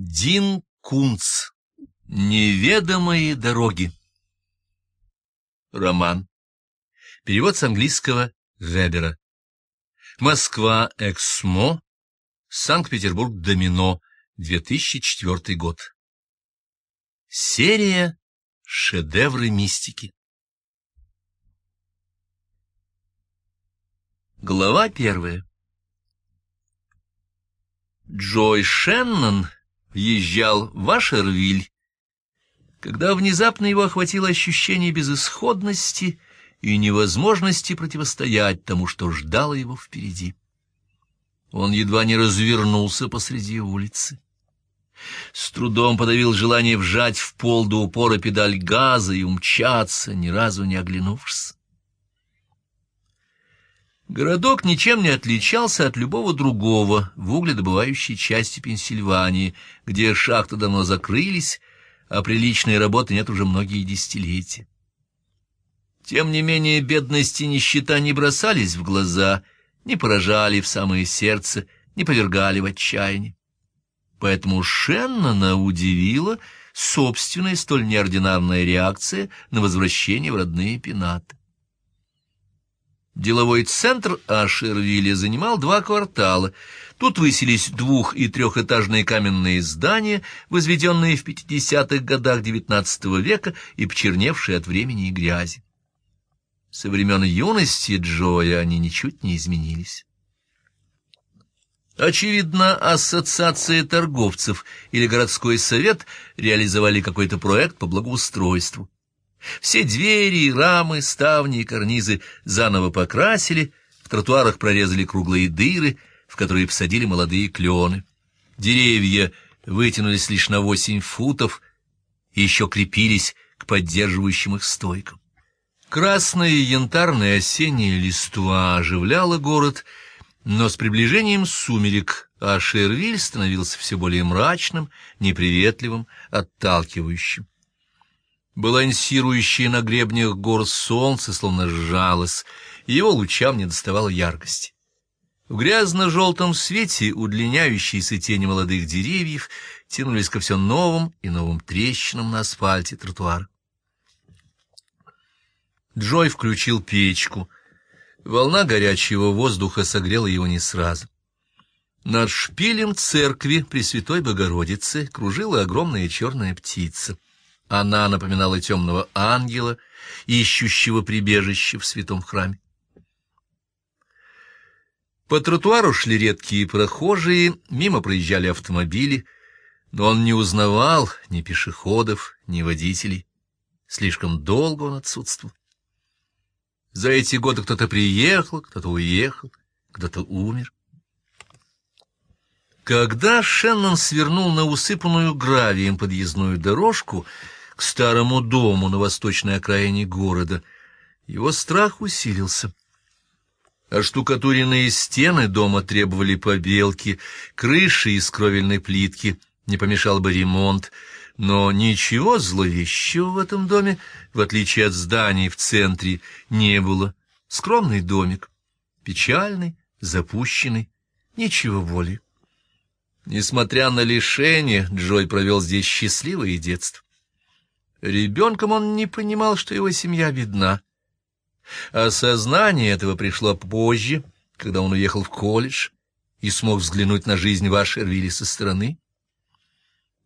Дин Кунц. Неведомые дороги. Роман. Перевод с английского Вебера. Москва, Эксмо. Санкт-Петербург, Домино. 2004 год. Серия «Шедевры мистики». Глава первая. Джой Шеннон въезжал в Ашервиль, когда внезапно его охватило ощущение безысходности и невозможности противостоять тому, что ждало его впереди. Он едва не развернулся посреди улицы. С трудом подавил желание вжать в пол до упора педаль газа и умчаться, ни разу не оглянувшись. Городок ничем не отличался от любого другого в угледобывающей части Пенсильвании, где шахты давно закрылись, а приличной работы нет уже многие десятилетия. Тем не менее, бедность и нищета не бросались в глаза, не поражали в самое сердце, не повергали в отчаяние. Поэтому Шеннона удивила собственная столь неординарная реакция на возвращение в родные пенаты. Деловой центр Ашервилля занимал два квартала. Тут высились двух- и трехэтажные каменные здания, возведенные в 50-х годах XIX века и почерневшие от времени и грязи. Со времен юности Джоя они ничуть не изменились. Очевидно, ассоциация торговцев или городской совет реализовали какой-то проект по благоустройству. Все двери, рамы, ставни и карнизы заново покрасили, в тротуарах прорезали круглые дыры, в которые посадили молодые клены. Деревья вытянулись лишь на восемь футов и еще крепились к поддерживающим их стойкам. Красная янтарная осенняя листва оживляла город, но с приближением сумерек Ашервиль становился все более мрачным, неприветливым, отталкивающим. Балансирующее на гребнях гор солнце словно сжалось, его лучам не доставало яркости. В грязно-желтом свете удлиняющиеся тени молодых деревьев тянулись ко все новым и новым трещинам на асфальте тротуара. Джой включил печку. Волна горячего воздуха согрела его не сразу. Над шпилем церкви Пресвятой Богородицы кружила огромная черная птица — она напоминала темного ангела, ищущего прибежище в святом храме. По тротуару шли редкие прохожие, мимо проезжали автомобили, но он не узнавал ни пешеходов, ни водителей. Слишком долго он отсутствовал. За эти годы кто-то приехал, кто-то уехал, кто-то умер. Когда Шеннон свернул на усыпанную гравием подъездную дорожку, к старому дому на восточной окраине города, его страх усилился. Оштукатуренные стены дома требовали побелки, крыши из кровельной плитки не помешал бы ремонт, но ничего зловещего в этом доме, в отличие от зданий в центре, не было. Скромный домик, печальный, запущенный, ничего более. Несмотря на лишение, Джой провел здесь счастливое детство. Ребенком он не понимал, что его семья бедна. Осознание этого пришло позже, когда он уехал в колледж и смог взглянуть на жизнь в Ашервилле со стороны.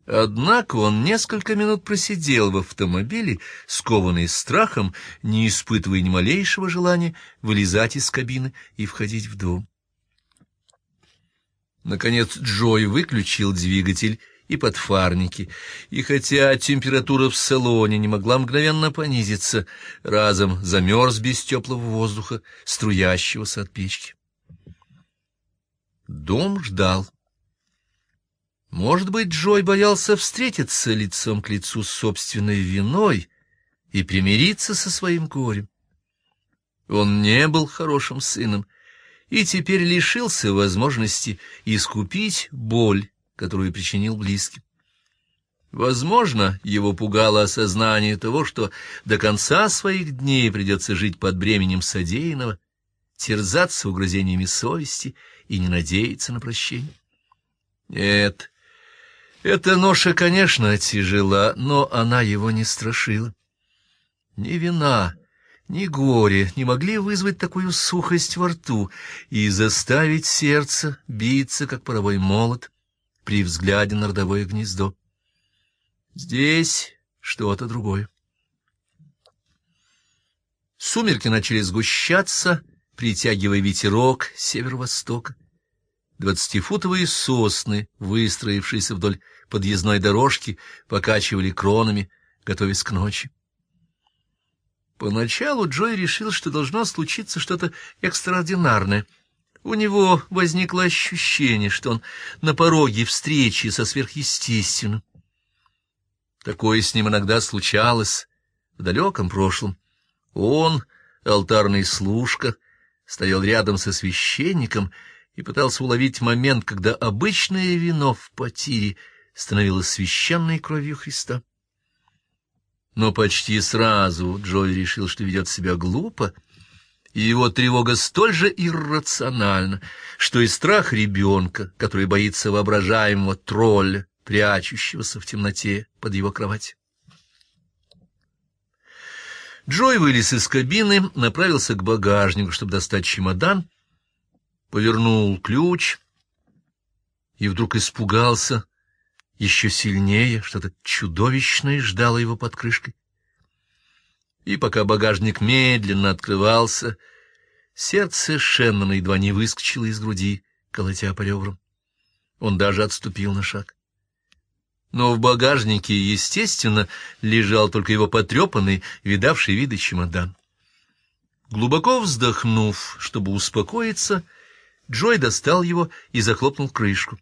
Однако он несколько минут просидел в автомобиле, скованный страхом, не испытывая ни малейшего желания вылезать из кабины и входить в дом. Наконец Джой выключил двигатель и подфарники, и хотя температура в салоне не могла мгновенно понизиться, разом замерз без теплого воздуха, струящегося от печки. Дом ждал. Может быть, Джой боялся встретиться лицом к лицу с собственной виной и примириться со своим горем. Он не был хорошим сыном и теперь лишился возможности искупить боль, которую причинил близким. Возможно, его пугало осознание того, что до конца своих дней придется жить под бременем содеянного, терзаться угрызениями совести и не надеяться на прощение. Нет, Эта ноша, конечно, тяжела, но она его не страшила. Ни вина, ни горе не могли вызвать такую сухость во рту и заставить сердце биться, как паровой молот, при взгляде на родовое гнездо. Здесь что-то другое. Сумерки начали сгущаться, притягивая ветерок с северо-востока. Двадцатифутовые сосны, выстроившиеся вдоль подъездной дорожки, покачивали кронами, готовясь к ночи. Поначалу Джой решил, что должно случиться что-то экстраординарное. У него возникло ощущение, что он на пороге встречи со сверхъестественным. Такое с ним иногда случалось в далеком прошлом. Он, алтарный служка, стоял рядом со священником и пытался уловить момент, когда обычное вино в потире становилось священной кровью Христа. Но почти сразу Джой решил, что ведет себя глупо, и его тревога столь же иррациональна, что и страх ребенка, который боится воображаемого тролля, прячущегося в темноте под его кровать. Джой вылез из кабины, направился к багажнику, чтобы достать чемодан, повернул ключ и вдруг испугался еще сильнее, что-то чудовищное ждало его под крышкой. И пока багажник медленно открывался, сердце Шеннона едва не выскочило из груди, колотя по ребрам. Он даже отступил на шаг но в багажнике, естественно, лежал только его потрепанный, видавший виды чемодан. Глубоко вздохнув, чтобы успокоиться, Джой достал его и захлопнул крышку.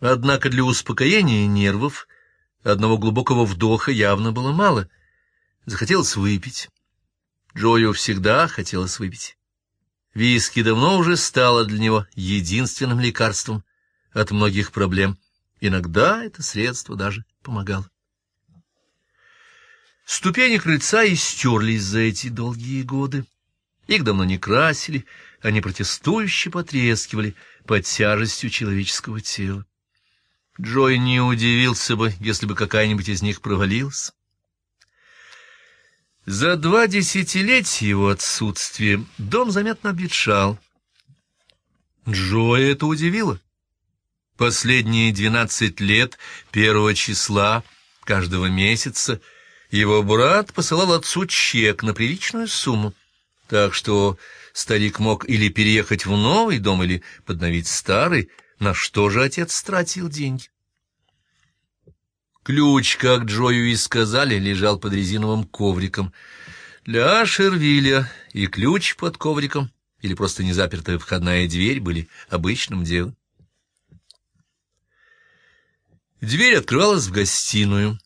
Однако для успокоения нервов одного глубокого вдоха явно было мало. Захотелось выпить. Джою всегда хотелось выпить. Виски давно уже стало для него единственным лекарством — от многих проблем. Иногда это средство даже помогало. Ступени крыльца истерлись за эти долгие годы. Их давно не красили, они протестующе потрескивали под тяжестью человеческого тела. Джой не удивился бы, если бы какая-нибудь из них провалилась. За два десятилетия его отсутствия дом заметно обветшал. Джоя это удивило. Последние двенадцать лет первого числа каждого месяца его брат посылал отцу чек на приличную сумму, так что старик мог или переехать в новый дом, или подновить старый, на что же отец тратил деньги. Ключ, как Джою и сказали, лежал под резиновым ковриком. Для Шервиля и ключ под ковриком, или просто незапертая входная дверь, были обычным делом. Дверь открывалась в гостиную.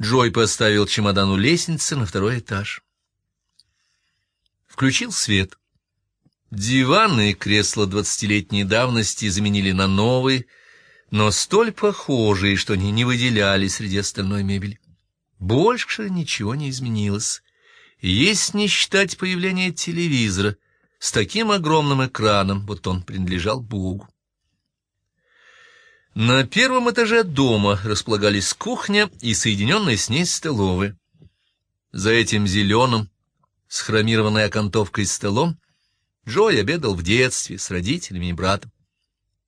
Джой поставил чемодан у лестницы на второй этаж. Включил свет. Диваны и кресла двадцатилетней давности заменили на новые, но столь похожие, что они не выделялись среди остальной мебели. Больше ничего не изменилось. Есть не считать появления телевизора с таким огромным экраном, вот он принадлежал Богу. На первом этаже дома располагались кухня и соединенная с ней столовая. За этим зеленым, с хромированной окантовкой столом, Джой обедал в детстве с родителями и братом.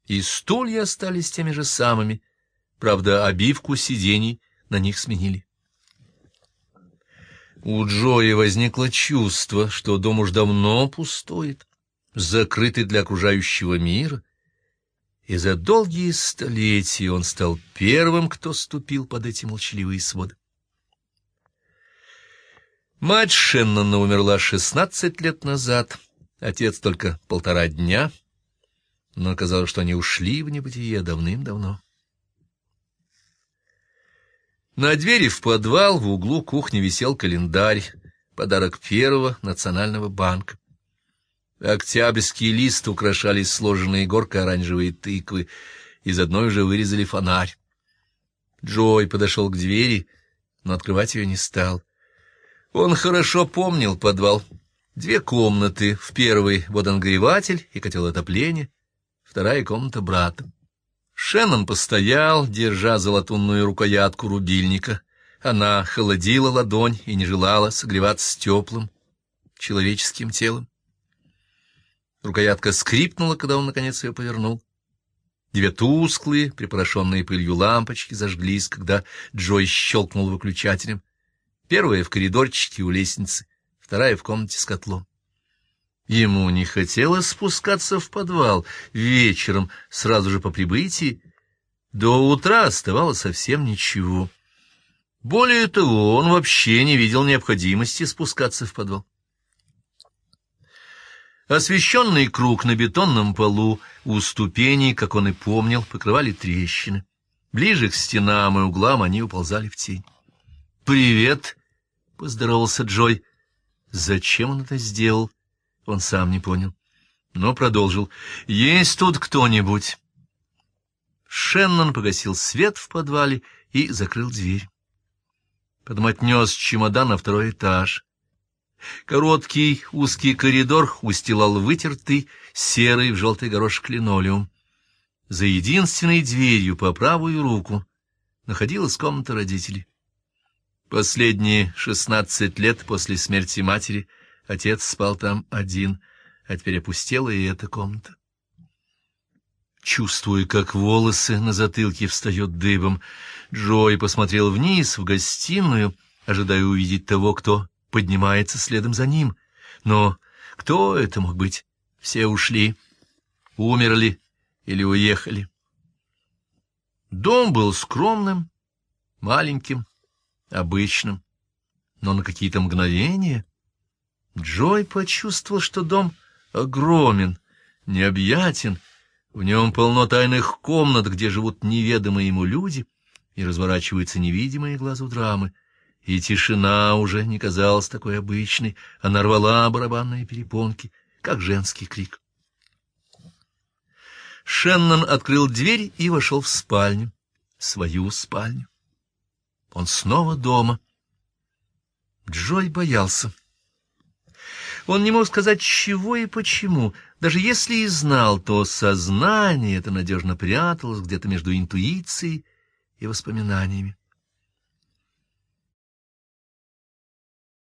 И стулья остались теми же самыми, правда, обивку сидений на них сменили. У Джоя возникло чувство, что дом уж давно пустует, закрытый для окружающего мира, и за долгие столетия он стал первым, кто ступил под эти молчаливые своды. Мать Шеннона умерла шестнадцать лет назад, отец только полтора дня, но оказалось, что они ушли в небытие давным-давно. На двери в подвал в углу кухни висел календарь, подарок первого национального банка. Октябрьский лист украшали сложенные горкой оранжевые тыквы, из одной уже вырезали фонарь. Джой подошел к двери, но открывать ее не стал. Он хорошо помнил подвал. Две комнаты, в первой водонагреватель и котел отопления, вторая комната брата. Шеннон постоял, держа золотунную рукоятку рубильника. Она холодила ладонь и не желала согреваться теплым человеческим телом. Рукоятка скрипнула, когда он, наконец, ее повернул. Две тусклые, припорошенные пылью лампочки зажглись, когда Джой щелкнул выключателем. Первая в коридорчике у лестницы, вторая в комнате с котлом. Ему не хотелось спускаться в подвал вечером, сразу же по прибытии. До утра оставалось совсем ничего. Более того, он вообще не видел необходимости спускаться в подвал. Освещенный круг на бетонном полу у ступеней, как он и помнил, покрывали трещины. Ближе к стенам и углам они уползали в тень. «Привет!» — поздоровался Джой. Зачем он это сделал? Он сам не понял, но продолжил. «Есть тут кто-нибудь?» Шеннон погасил свет в подвале и закрыл дверь. Потом отнес чемодан на второй этаж. Короткий узкий коридор устилал вытертый серый в желтый горошек линолеум. За единственной дверью по правую руку находилась комната родителей. Последние шестнадцать лет после смерти матери — Отец спал там один, а теперь опустела и эта комната. Чувствуя, как волосы на затылке встают дыбом, Джой посмотрел вниз в гостиную, ожидая увидеть того, кто поднимается следом за ним. Но кто это мог быть? Все ушли, умерли или уехали. Дом был скромным, маленьким, обычным, но на какие-то мгновения Джой почувствовал, что дом огромен, необъятен, в нем полно тайных комнат, где живут неведомые ему люди, и разворачиваются невидимые глазу драмы. И тишина уже не казалась такой обычной, она рвала барабанные перепонки, как женский крик. Шеннон открыл дверь и вошел в спальню, свою спальню. Он снова дома. Джой боялся. Он не мог сказать, чего и почему. Даже если и знал, то сознание это надежно пряталось где-то между интуицией и воспоминаниями.